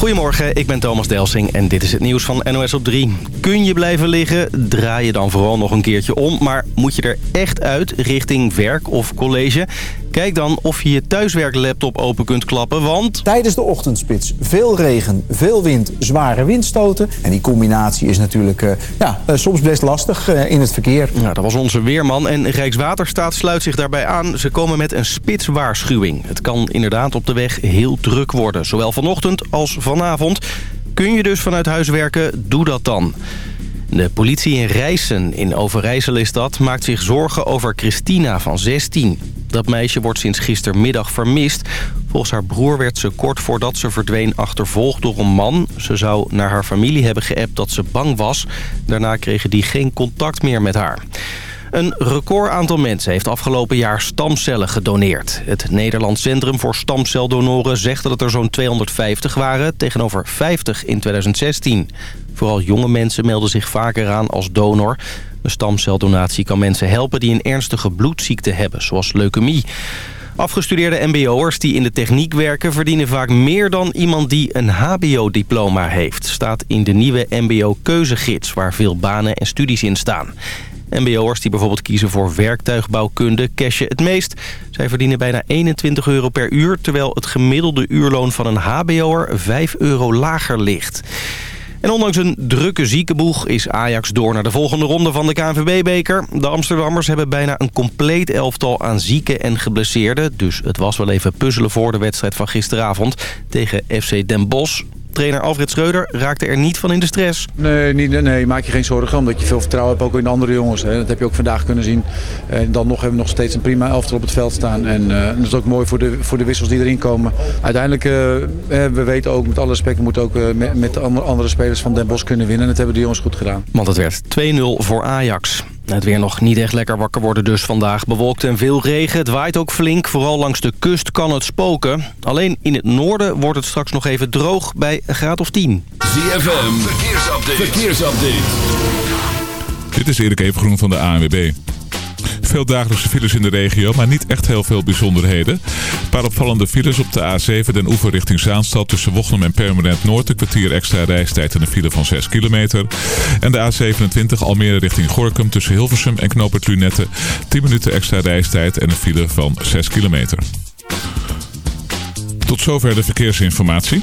Goedemorgen, ik ben Thomas Delsing en dit is het nieuws van NOS op 3. Kun je blijven liggen? Draai je dan vooral nog een keertje om. Maar moet je er echt uit richting werk of college? Kijk dan of je je thuiswerklaptop open kunt klappen, want... Tijdens de ochtendspits veel regen, veel wind, zware windstoten. En die combinatie is natuurlijk uh, ja, uh, soms best lastig uh, in het verkeer. Dat was onze weerman en Rijkswaterstaat sluit zich daarbij aan. Ze komen met een spitswaarschuwing. Het kan inderdaad op de weg heel druk worden, zowel vanochtend als vanavond. Kun je dus vanuit huis werken, doe dat dan. De politie in Rijssen, in Overijssel is dat, maakt zich zorgen over Christina van 16. Dat meisje wordt sinds gistermiddag vermist. Volgens haar broer werd ze kort voordat ze verdween achtervolgd door een man. Ze zou naar haar familie hebben geappt dat ze bang was. Daarna kregen die geen contact meer met haar. Een record aantal mensen heeft afgelopen jaar stamcellen gedoneerd. Het Nederlands Centrum voor Stamceldonoren zegt dat er zo'n 250 waren... tegenover 50 in 2016. Vooral jonge mensen melden zich vaker aan als donor. De stamceldonatie kan mensen helpen die een ernstige bloedziekte hebben, zoals leukemie. Afgestudeerde mbo'ers die in de techniek werken... verdienen vaak meer dan iemand die een hbo-diploma heeft. Staat in de nieuwe mbo-keuzegids... waar veel banen en studies in staan. MBO'ers die bijvoorbeeld kiezen voor werktuigbouwkunde cashen het meest. Zij verdienen bijna 21 euro per uur... terwijl het gemiddelde uurloon van een hbo'er 5 euro lager ligt. En ondanks een drukke ziekenboeg is Ajax door naar de volgende ronde van de KNVB-beker. De Amsterdammers hebben bijna een compleet elftal aan zieken en geblesseerden. Dus het was wel even puzzelen voor de wedstrijd van gisteravond tegen FC Den Bosch. Trainer Alfred Schreuder raakte er niet van in de stress. Nee, niet, nee, maak je geen zorgen. Omdat je veel vertrouwen hebt ook in de andere jongens. Hè. Dat heb je ook vandaag kunnen zien. En dan nog hebben we nog steeds een prima elftal op het veld staan. En uh, dat is ook mooi voor de, voor de wissels die erin komen. Uiteindelijk, uh, we weten ook met alle respect... we moeten ook uh, met, met de andere, andere spelers van Den Bosch kunnen winnen. En dat hebben de jongens goed gedaan. Want het werd 2-0 voor Ajax. Het weer nog niet echt lekker wakker worden dus vandaag. Bewolkt en veel regen. Het waait ook flink. Vooral langs de kust kan het spoken. Alleen in het noorden wordt het straks nog even droog bij een graad of 10. ZFM, verkeersupdate. verkeersupdate. Dit is Erik Evengroen van de ANWB. Veel dagelijkse files in de regio, maar niet echt heel veel bijzonderheden. Een paar opvallende files op de A7 den oever richting Zaanstad tussen Wochnum en Permanent Noord. Een kwartier extra reistijd en een file van 6 kilometer. En de A27 Almere richting Gorkum tussen Hilversum en Knoopert Lunette. 10 minuten extra reistijd en een file van 6 kilometer. Tot zover de verkeersinformatie.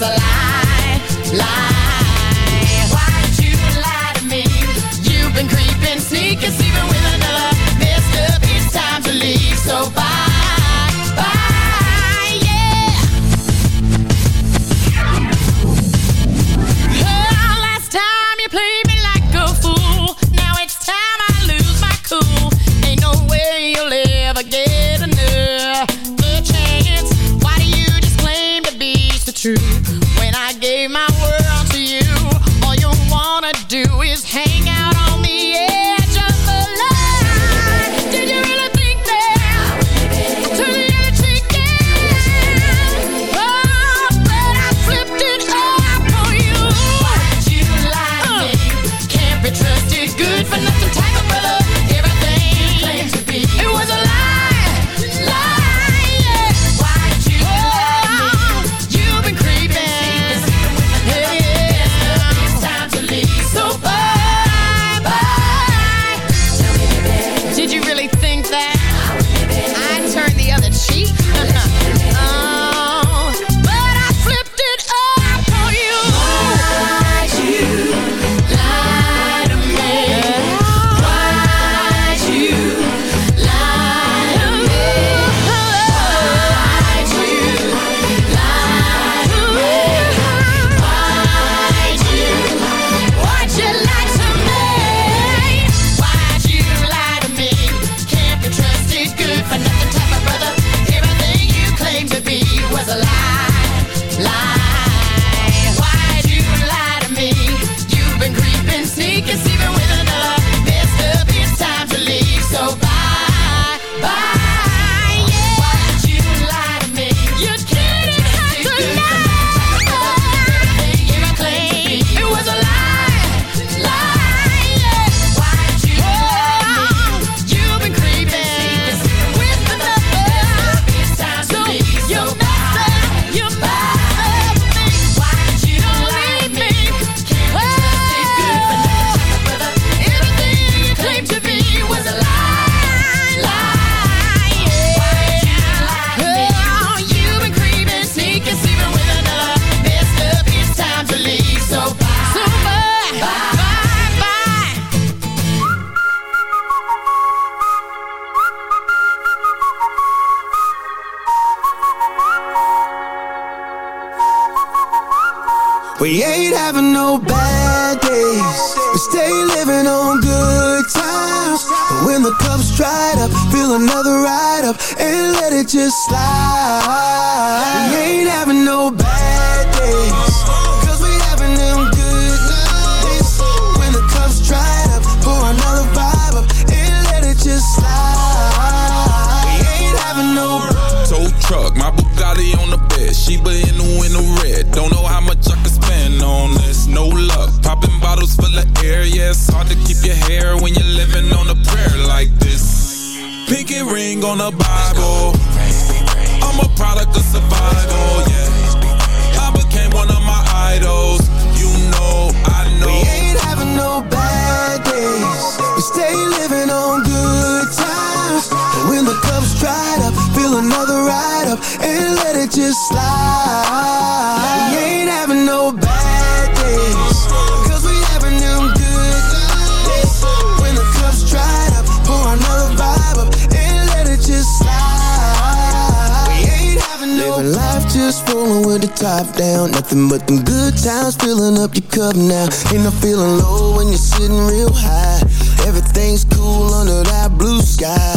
A lie, lie. Why you lie to me? You've been creeping, sneaking, sleeping with another. Messed up, it's time to leave, so bye, having no bad days. Cause we having them good nights. When the cup's dried up, pour another vibe up and let it just slide. We ain't having no Tow truck, my Bugatti on the bed. Sheba in the window red. Don't know how much I can spend on this. No luck. Popping bottles full of air. Yeah, it's hard to keep your hair when you're living on a prayer like this. Pinky ring on the Bible. I'm a product of survival. Just slide. We ain't having no bad days. Cause we having them good. When the cup's up, pour another vibe up and let it just slide. We ain't having no Living life just rolling with the top down. Nothing but them good times filling up your cup now. Ain't no feeling low when you're sitting real high. Everything's cool under that blue sky.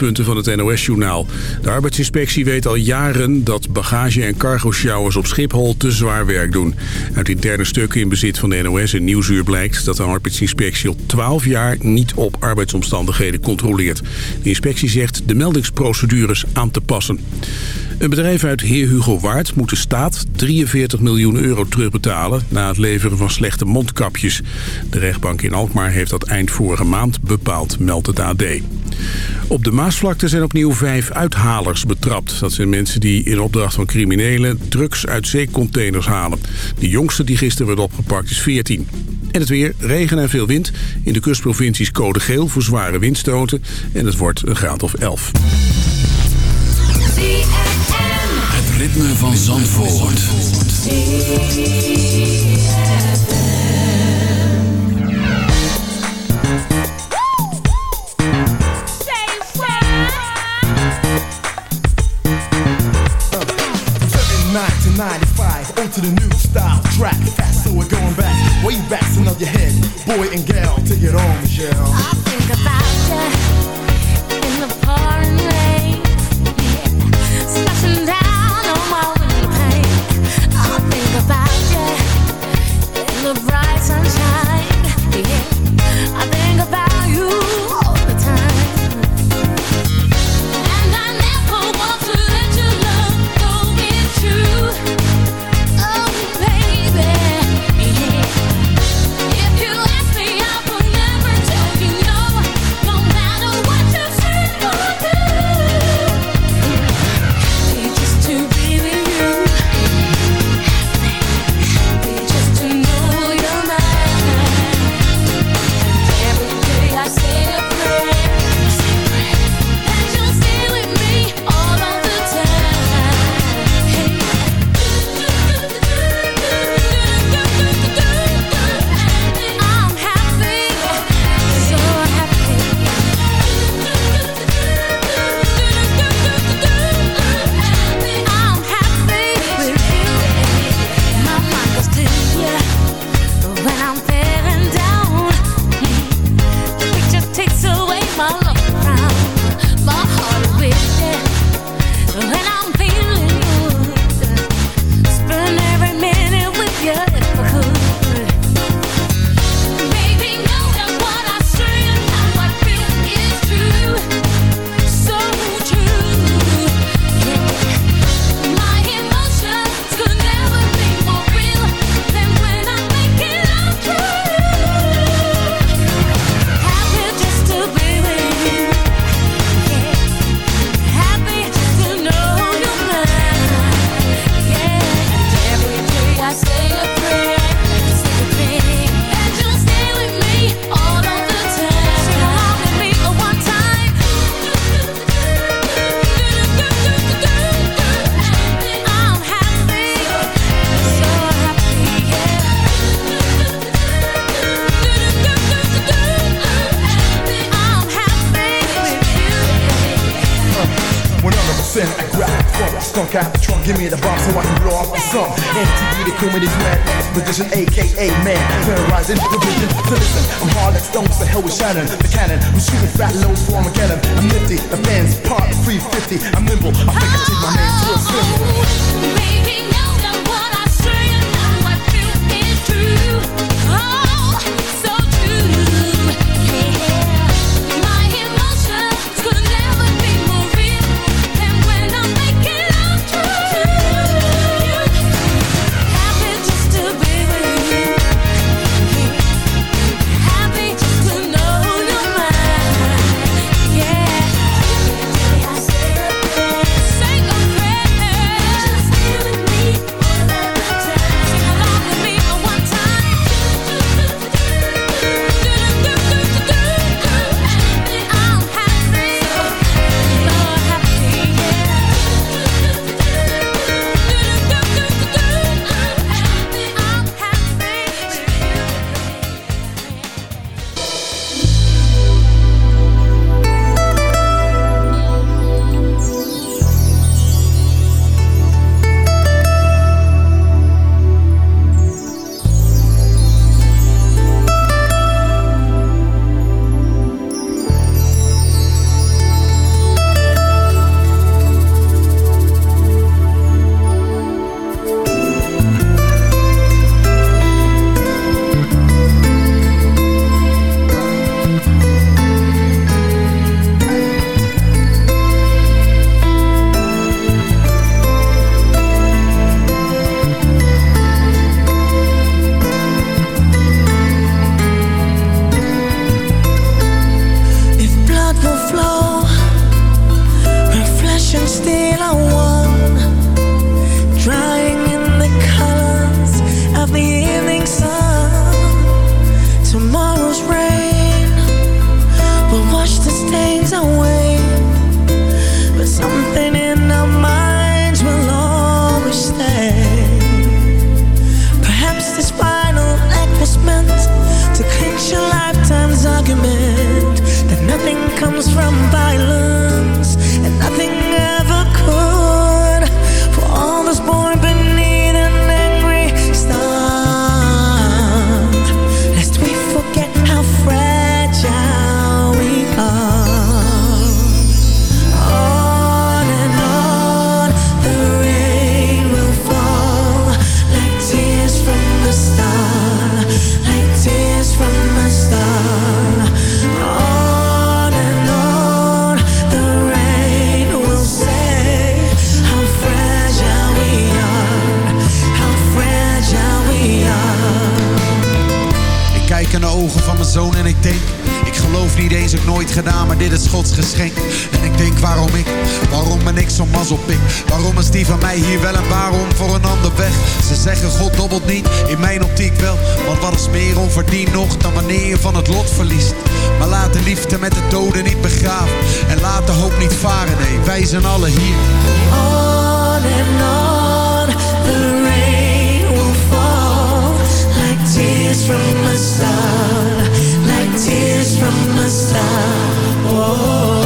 Hoofdpunten van het NOS-journaal. De arbeidsinspectie weet al jaren dat bagage- en cargo-sjouwers op Schiphol te zwaar werk doen. Uit interne stukken in bezit van de NOS en Nieuwsuur blijkt dat de arbeidsinspectie al 12 jaar niet op arbeidsomstandigheden controleert. De inspectie zegt de meldingsprocedures aan te passen. Een bedrijf uit Heer Hugo Waard moet de staat 43 miljoen euro terugbetalen... na het leveren van slechte mondkapjes. De rechtbank in Alkmaar heeft dat eind vorige maand bepaald, meldt het AD. Op de Maasvlakte zijn opnieuw vijf uithalers betrapt. Dat zijn mensen die in opdracht van criminelen drugs uit zeecontainers halen. De jongste die gisteren werd opgepakt is 14. En het weer, regen en veel wind. In de kustprovincies code geel voor zware windstoten. En het wordt een graad of 11. Ritme van Zandvoort. 95, onto the new style track. Fast, so we're going back, way back, so know your head. Boy and gal, take it on, Michelle. This final act was meant to clinch a lifetime's argument that nothing comes from violence ik geloof niet eens, ik nooit gedaan, maar dit is Gods geschenk. En ik denk waarom ik, waarom ben ik zo'n mazzelpik Waarom is die van mij hier wel en waarom voor een ander weg? Ze zeggen God dobbelt niet, in mijn optiek wel. Want wat is meer onverdiend nog dan wanneer je van het lot verliest? Maar laat de liefde met de doden niet begraven. En laat de hoop niet varen, nee, wij zijn alle hier. On and on, the rain will fall like tears from a star, from the start. Whoa.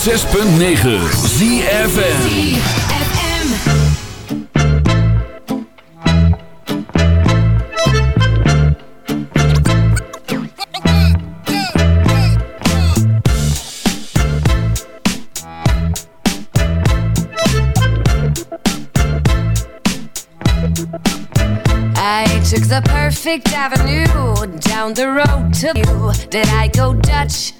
106.9 ZFN took the perfect avenue down the road to you. Did I go Dutch?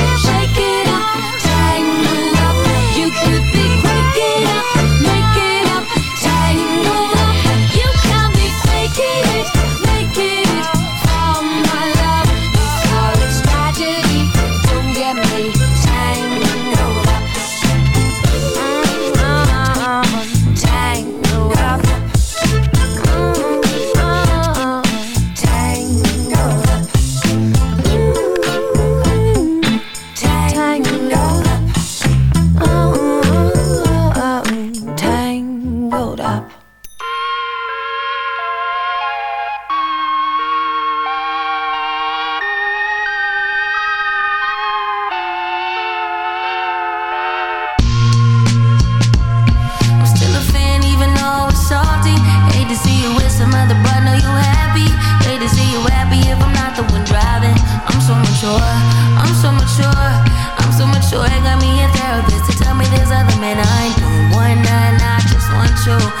show.